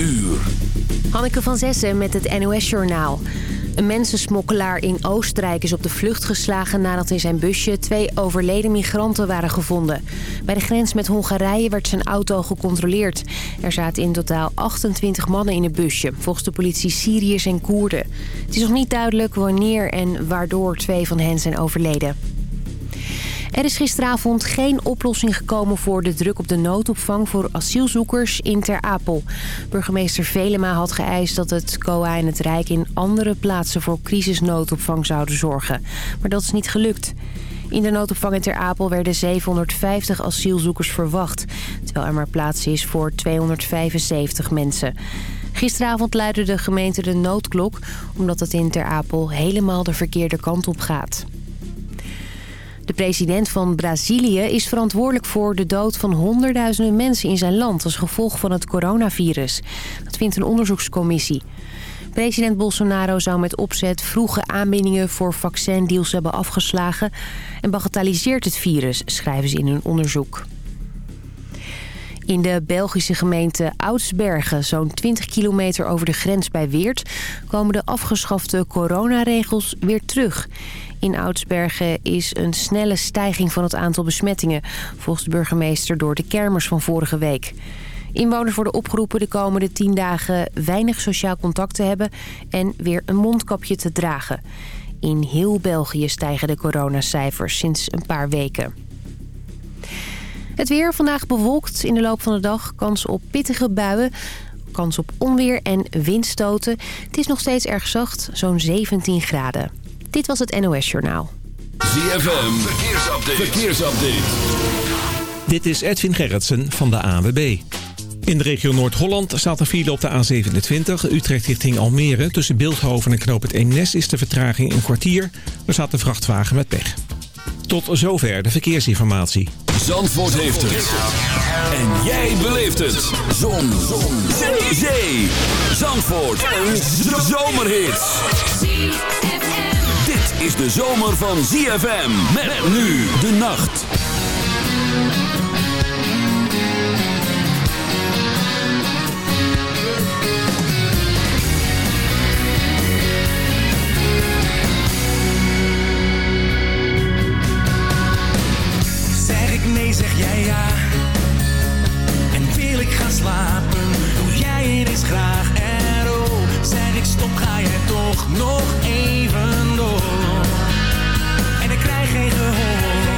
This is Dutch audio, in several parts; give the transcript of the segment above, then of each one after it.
uur. Hanneke van Zessen met het NOS-journaal. Een mensensmokkelaar in Oostenrijk is op de vlucht geslagen... nadat in zijn busje twee overleden migranten waren gevonden. Bij de grens met Hongarije werd zijn auto gecontroleerd. Er zaten in totaal 28 mannen in het busje. Volgens de politie Syriërs en Koerden. Het is nog niet duidelijk wanneer en waardoor twee van hen zijn overleden. Er is gisteravond geen oplossing gekomen voor de druk op de noodopvang voor asielzoekers in Ter Apel. Burgemeester Velema had geëist dat het COA en het Rijk in andere plaatsen voor crisisnoodopvang zouden zorgen. Maar dat is niet gelukt. In de noodopvang in Ter Apel werden 750 asielzoekers verwacht. Terwijl er maar plaats is voor 275 mensen. Gisteravond luidde de gemeente de noodklok... omdat het in Ter Apel helemaal de verkeerde kant op gaat. De president van Brazilië is verantwoordelijk voor de dood van honderdduizenden mensen in zijn land... als gevolg van het coronavirus. Dat vindt een onderzoekscommissie. President Bolsonaro zou met opzet vroege aanbiedingen voor vaccindeals hebben afgeslagen... en bagatelliseert het virus, schrijven ze in hun onderzoek. In de Belgische gemeente Oudsbergen, zo'n 20 kilometer over de grens bij Weert... komen de afgeschafte coronaregels weer terug. In Oudsbergen is een snelle stijging van het aantal besmettingen... volgens de burgemeester door de kermers van vorige week. Inwoners worden opgeroepen de komende 10 dagen weinig sociaal contact te hebben... en weer een mondkapje te dragen. In heel België stijgen de coronacijfers sinds een paar weken. Het weer vandaag bewolkt in de loop van de dag. Kans op pittige buien. Kans op onweer en windstoten. Het is nog steeds erg zacht, zo'n 17 graden. Dit was het NOS Journaal. ZFM, verkeersupdate. verkeersupdate. Dit is Edwin Gerritsen van de ANWB. In de regio Noord-Holland staat een file op de A27, Utrecht richting Almere. Tussen Beeldhoven en Knoop het Eemnes is de vertraging een kwartier. Er staat een vrachtwagen met pech. Tot zover de verkeersinformatie. Zandvoort heeft het. En jij beleeft het. Zon. Zon. Zee. Zee. Zandvoort. Een zomerhit. Is de zomer van ZFM. Met nu de nacht. Zeg ik nee, zeg jij ja. En wil ik gaan slapen, doe jij het eens graag. Zeg ik stop, ga je toch nog even door. En ik krijg geen gehoor.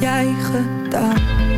jij gedaan.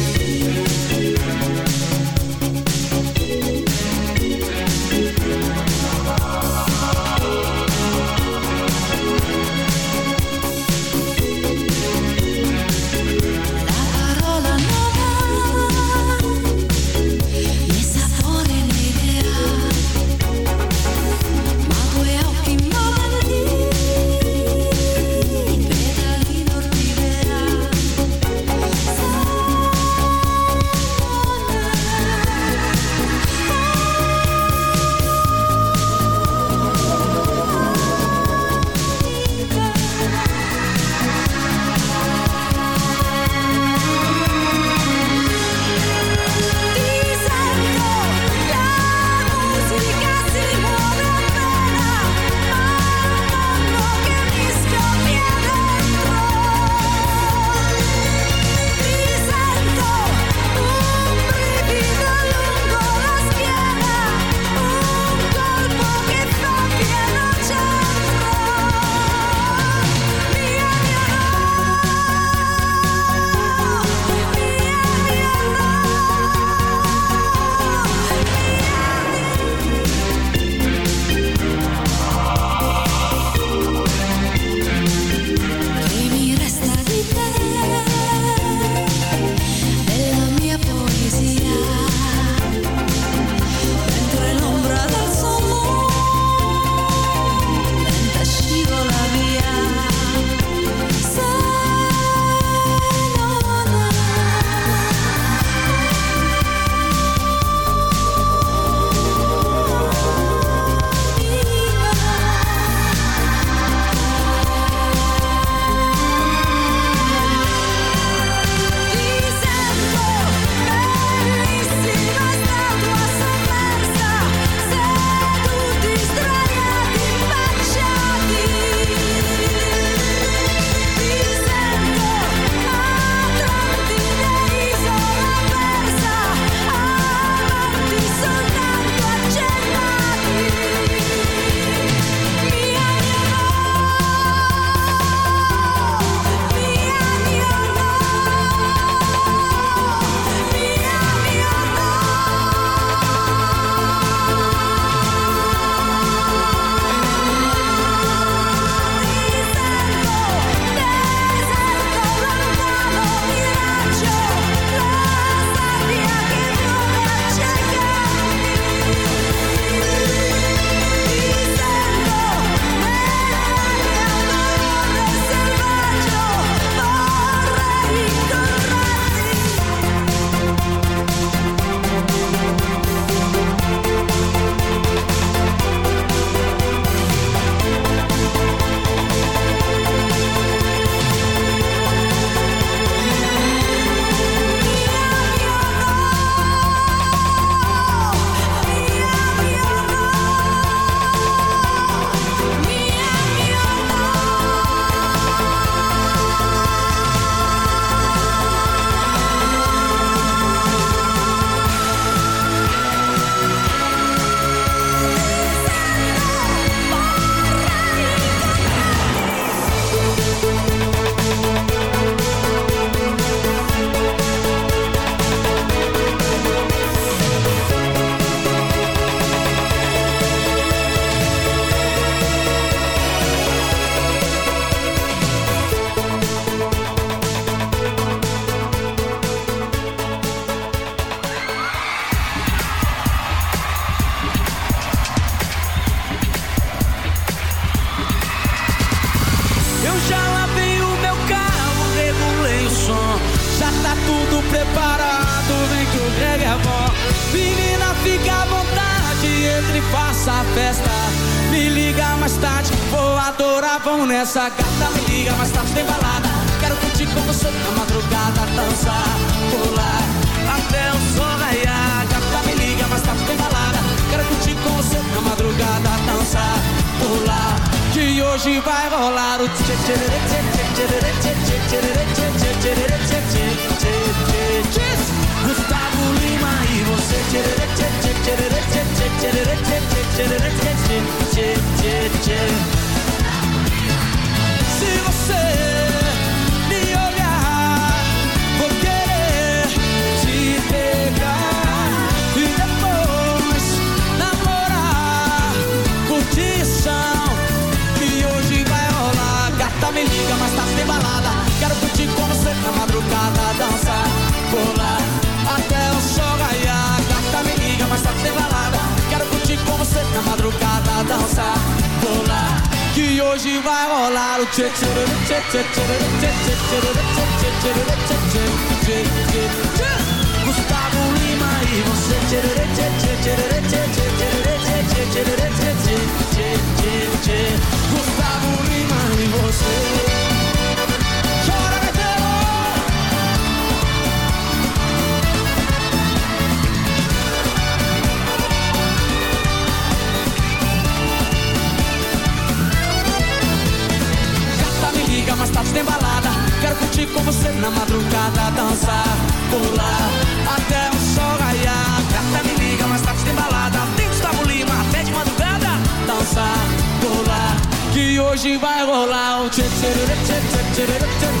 Dit is de beste.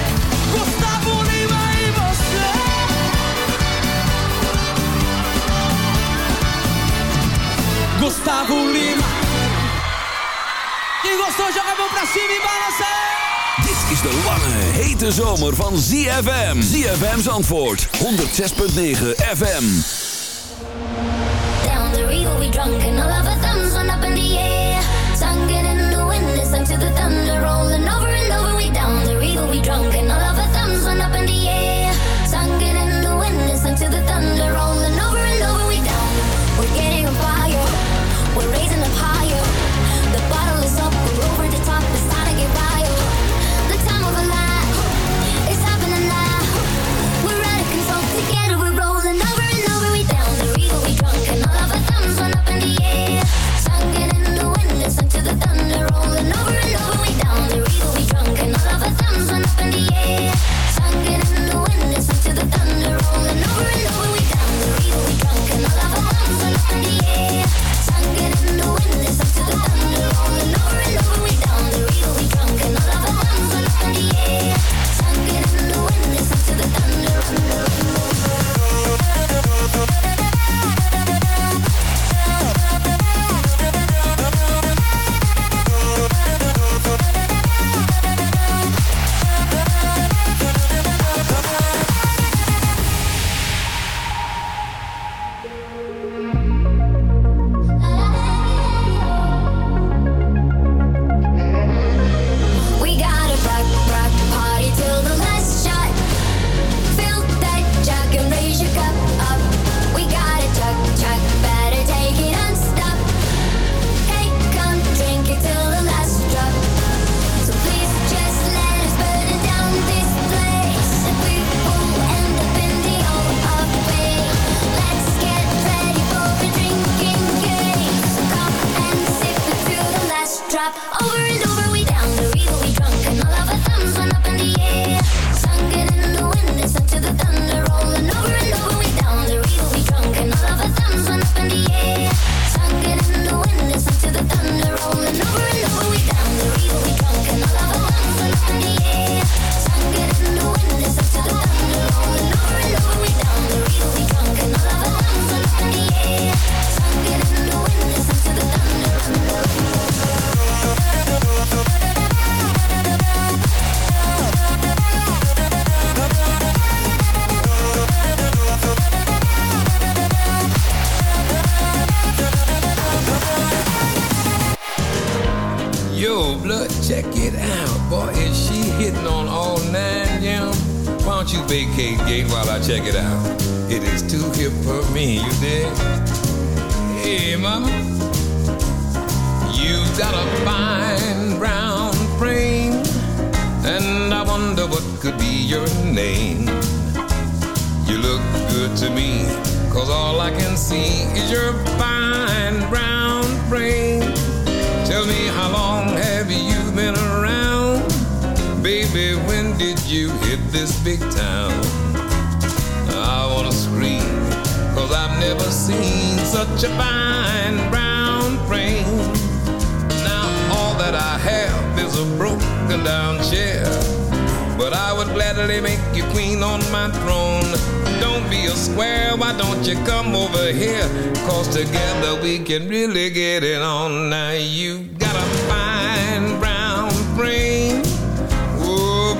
Gustavo Lima. Quem gostou, joga a mão pra cima e balança. Dit is de lange, hete zomer van ZFM. ZFM Zandvoort, 106.9 FM.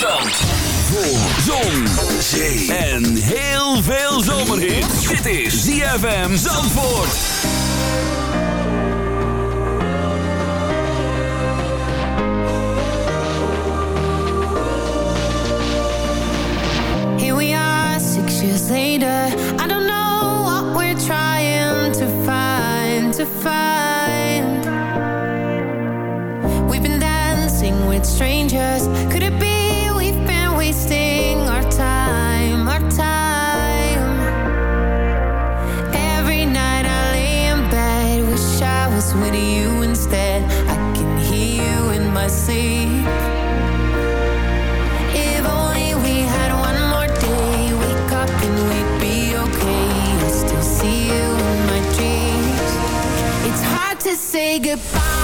Duitsland. Voor zon, zee en heel veel zomerhit. Dit is ZFM Zandvoort. Here we are, six years later. say goodbye.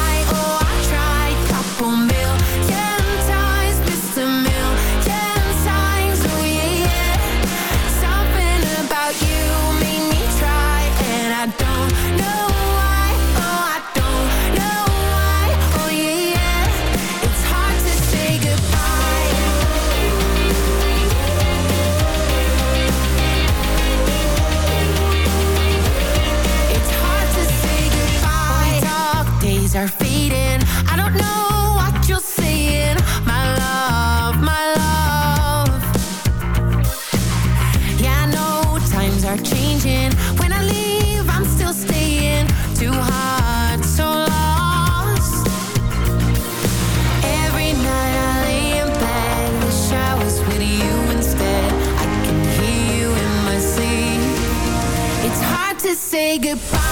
to say goodbye.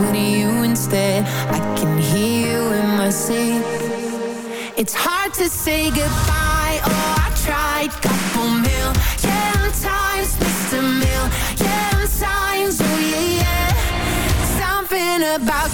listen to you instead. I can hear you in my sleep. It's hard to say goodbye. Oh, I tried. Couple million times, Mr. Million times. Oh, yeah, yeah. Something about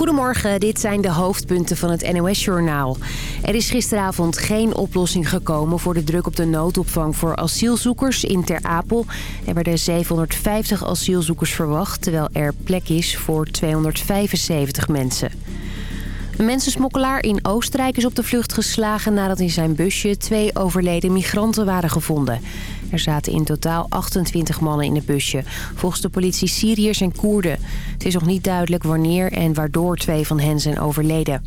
Goedemorgen, dit zijn de hoofdpunten van het NOS-journaal. Er is gisteravond geen oplossing gekomen voor de druk op de noodopvang voor asielzoekers in Ter Apel. Er werden 750 asielzoekers verwacht, terwijl er plek is voor 275 mensen. Een mensensmokkelaar in Oostenrijk is op de vlucht geslagen nadat in zijn busje twee overleden migranten waren gevonden. Er zaten in totaal 28 mannen in het busje. Volgens de politie Syriërs en Koerden. Het is nog niet duidelijk wanneer en waardoor twee van hen zijn overleden.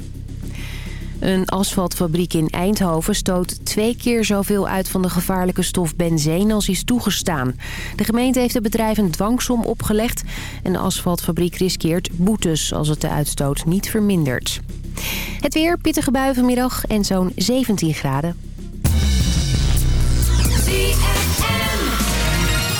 Een asfaltfabriek in Eindhoven stoot twee keer zoveel uit van de gevaarlijke stof benzene als is toegestaan. De gemeente heeft het bedrijf een dwangsom opgelegd en de asfaltfabriek riskeert boetes als het de uitstoot niet vermindert. Het weer, pittige bui vanmiddag en zo'n 17 graden.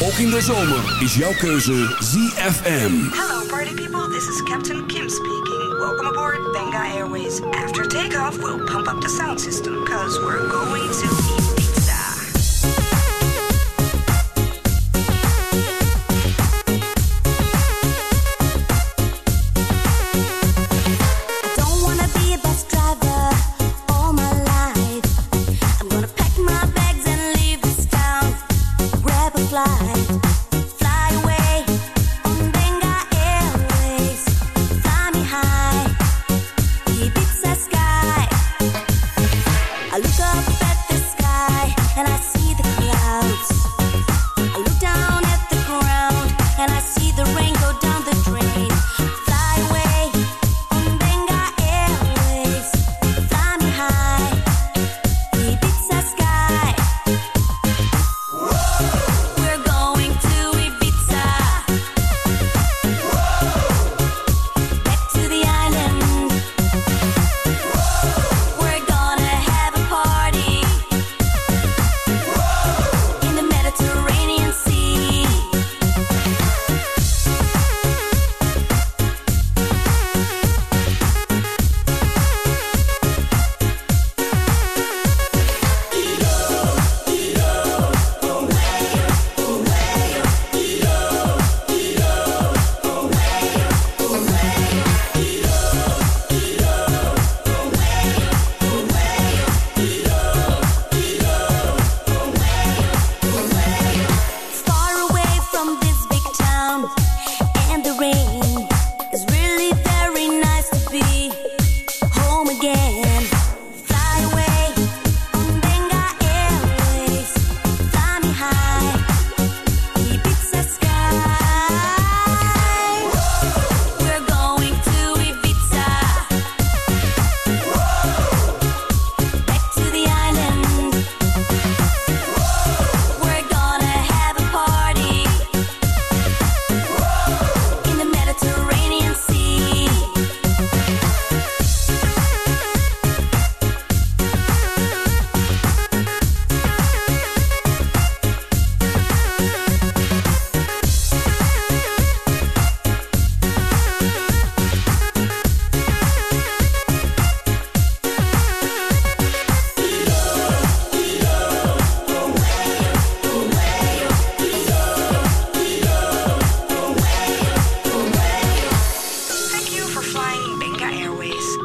Ook in de zomer is jouw keuze ZFM. Hello party people, this is Captain Kim speaking. Welcome aboard Benga Airways. After takeoff, we'll pump up the sound system, cause we're going to...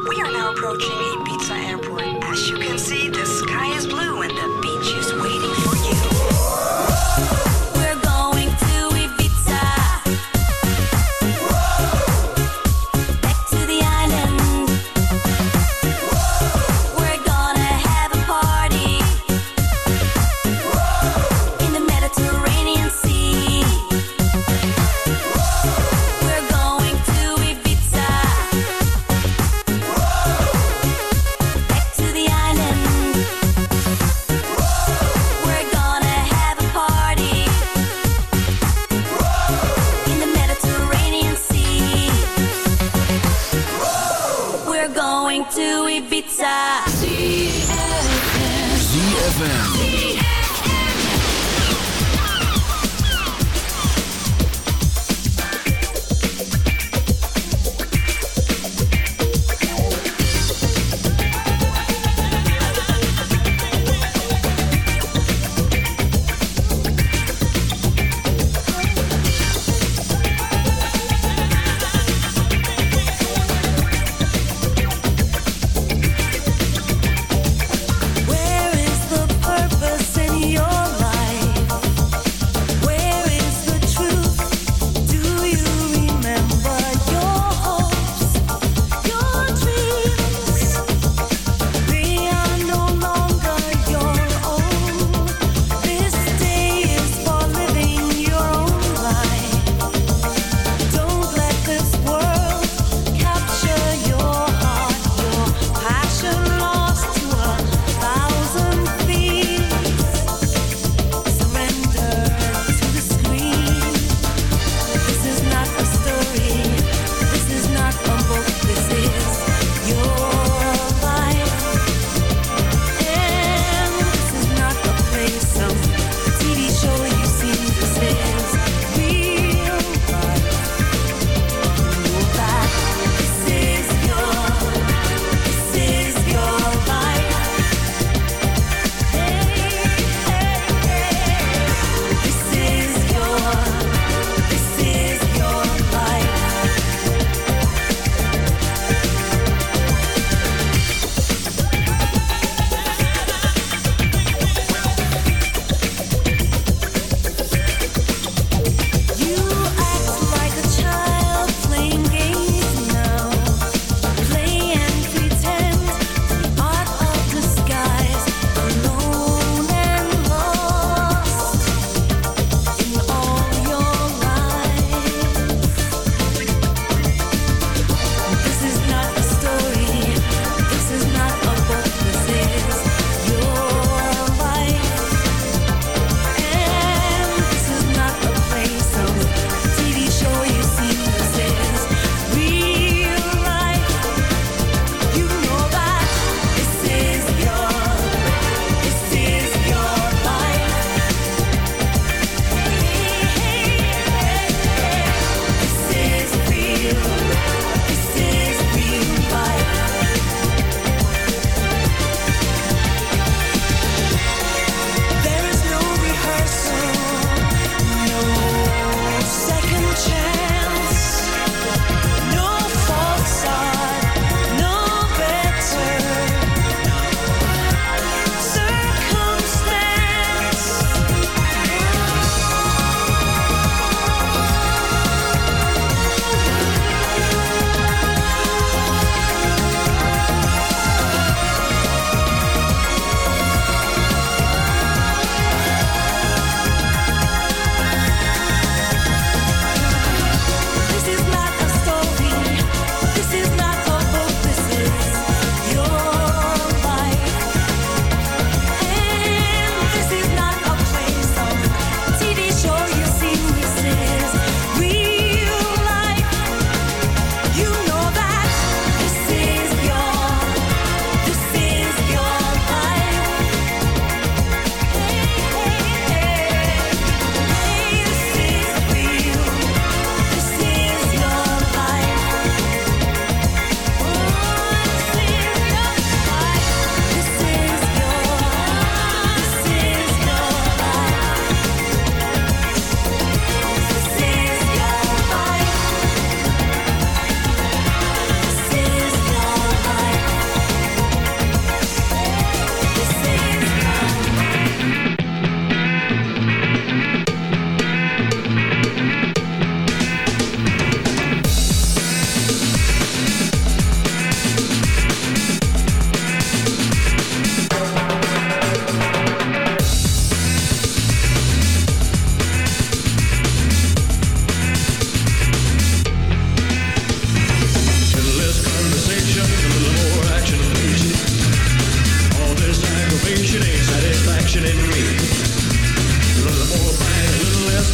We are now approaching Ibiza Airport. As you can see, the sky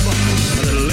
A little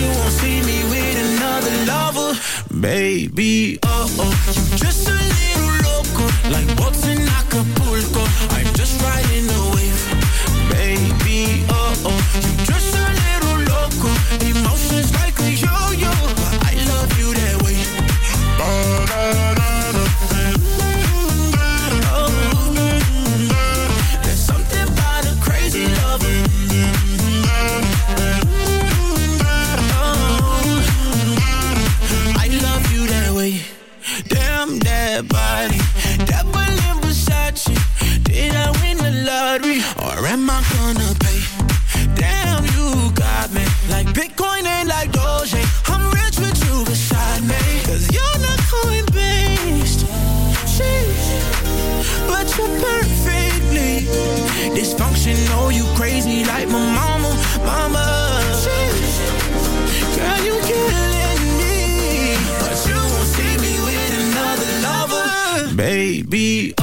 you won't see me with another lover, baby. Oh oh, you're just a little loco, like boats in Acapulco. I'm just riding a wave, baby. Oh. you know you crazy like my mama, mama. Girl, you killing me, but you won't see me with another lover, baby.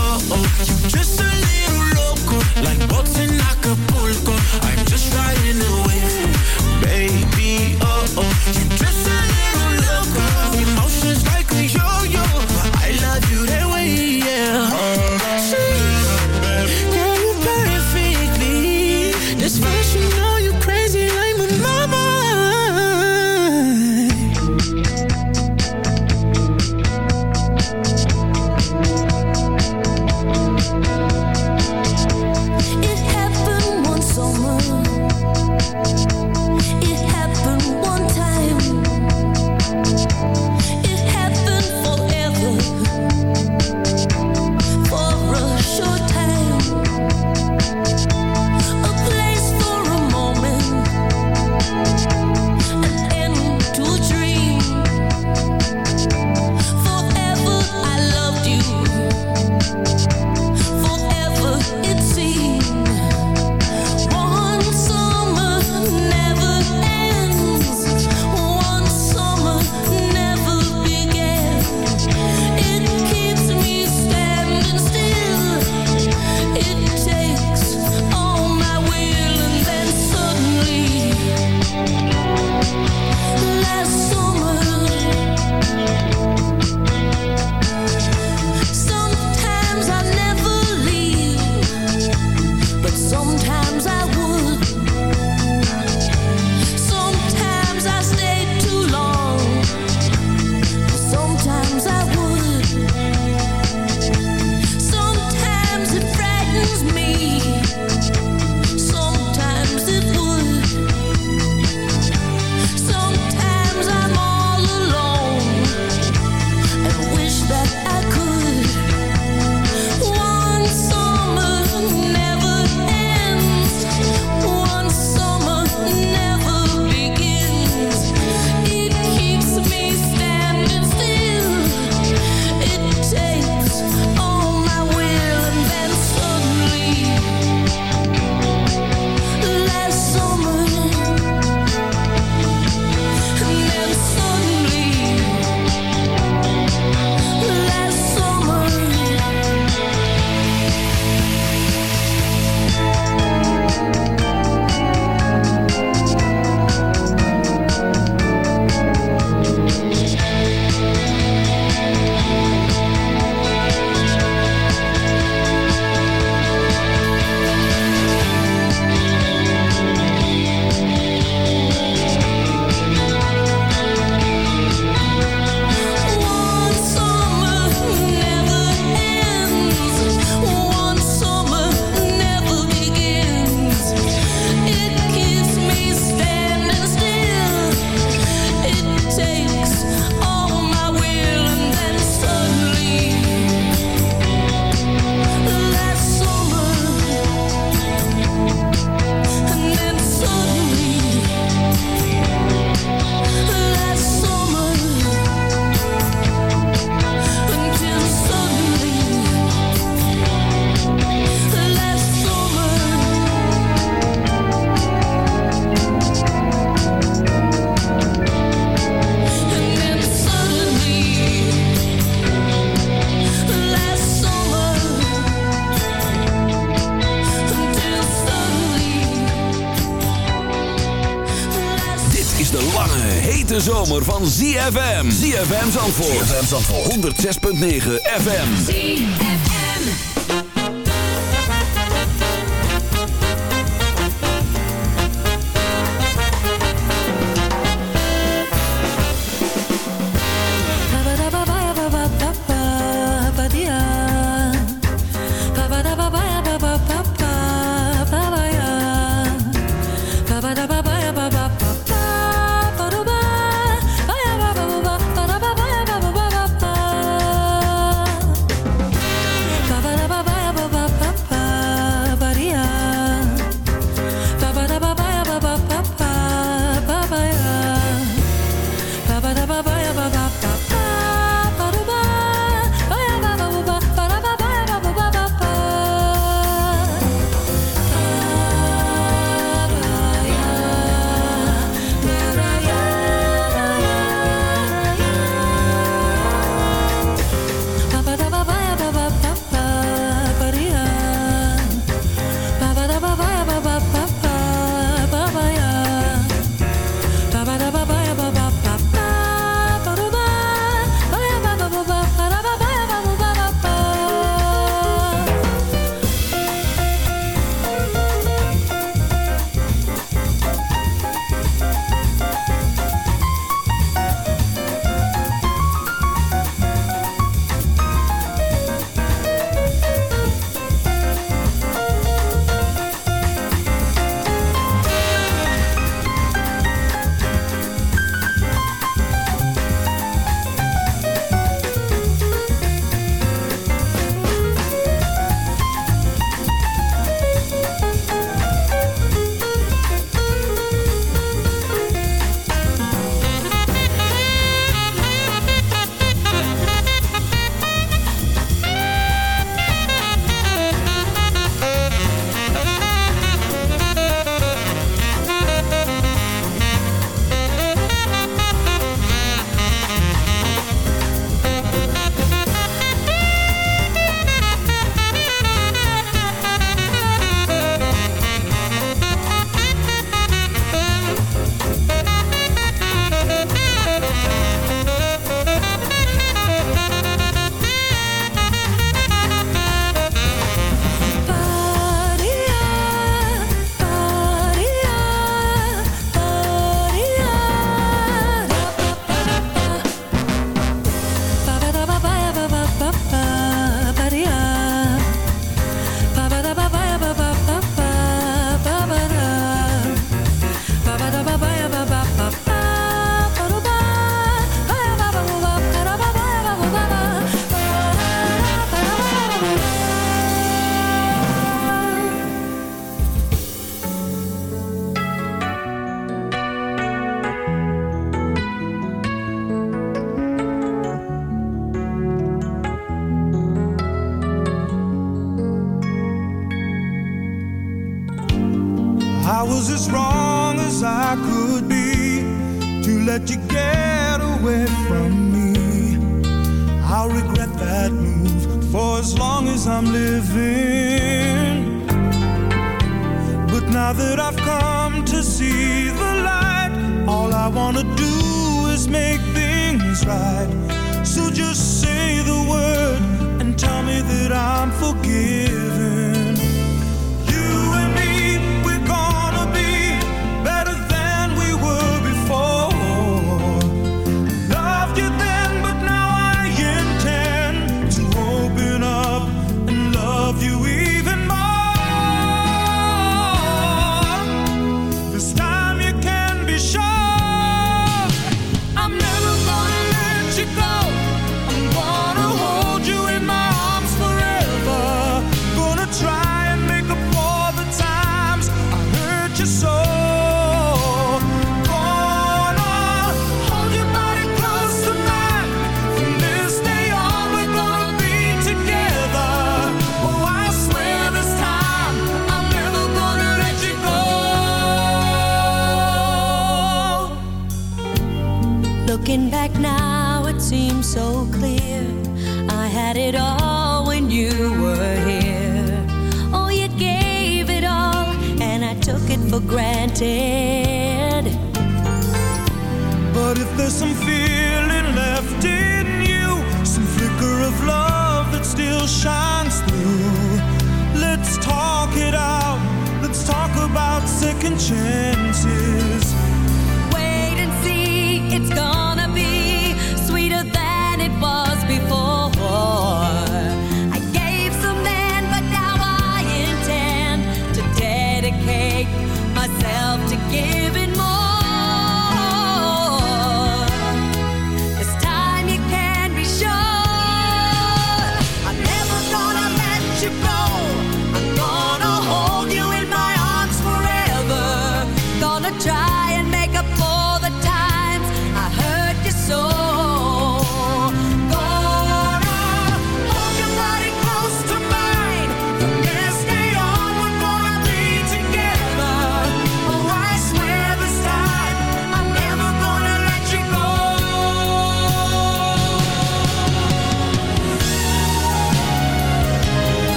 Zandvoort. ZFM Zandvoort. 106.9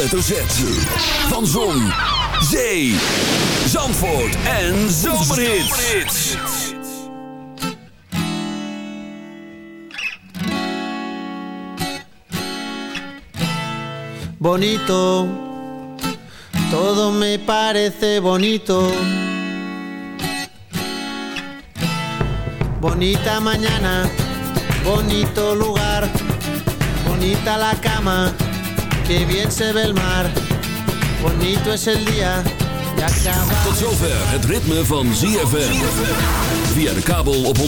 hoofdletter Van Zon, Zee, Zandvoort en Zomerhit. Bonito, todo me parece bonito. Bonita mañana, bonito lugar, bonita la cama qué bien se ve el mar. Bonito es el día. Tot zover het ritme van ZFM. Via de kabel op 104.5.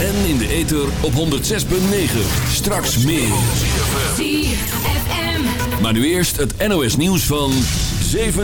En in de ether op 106.9. Straks meer. ZFM. Maar nu eerst het NOS nieuws van 7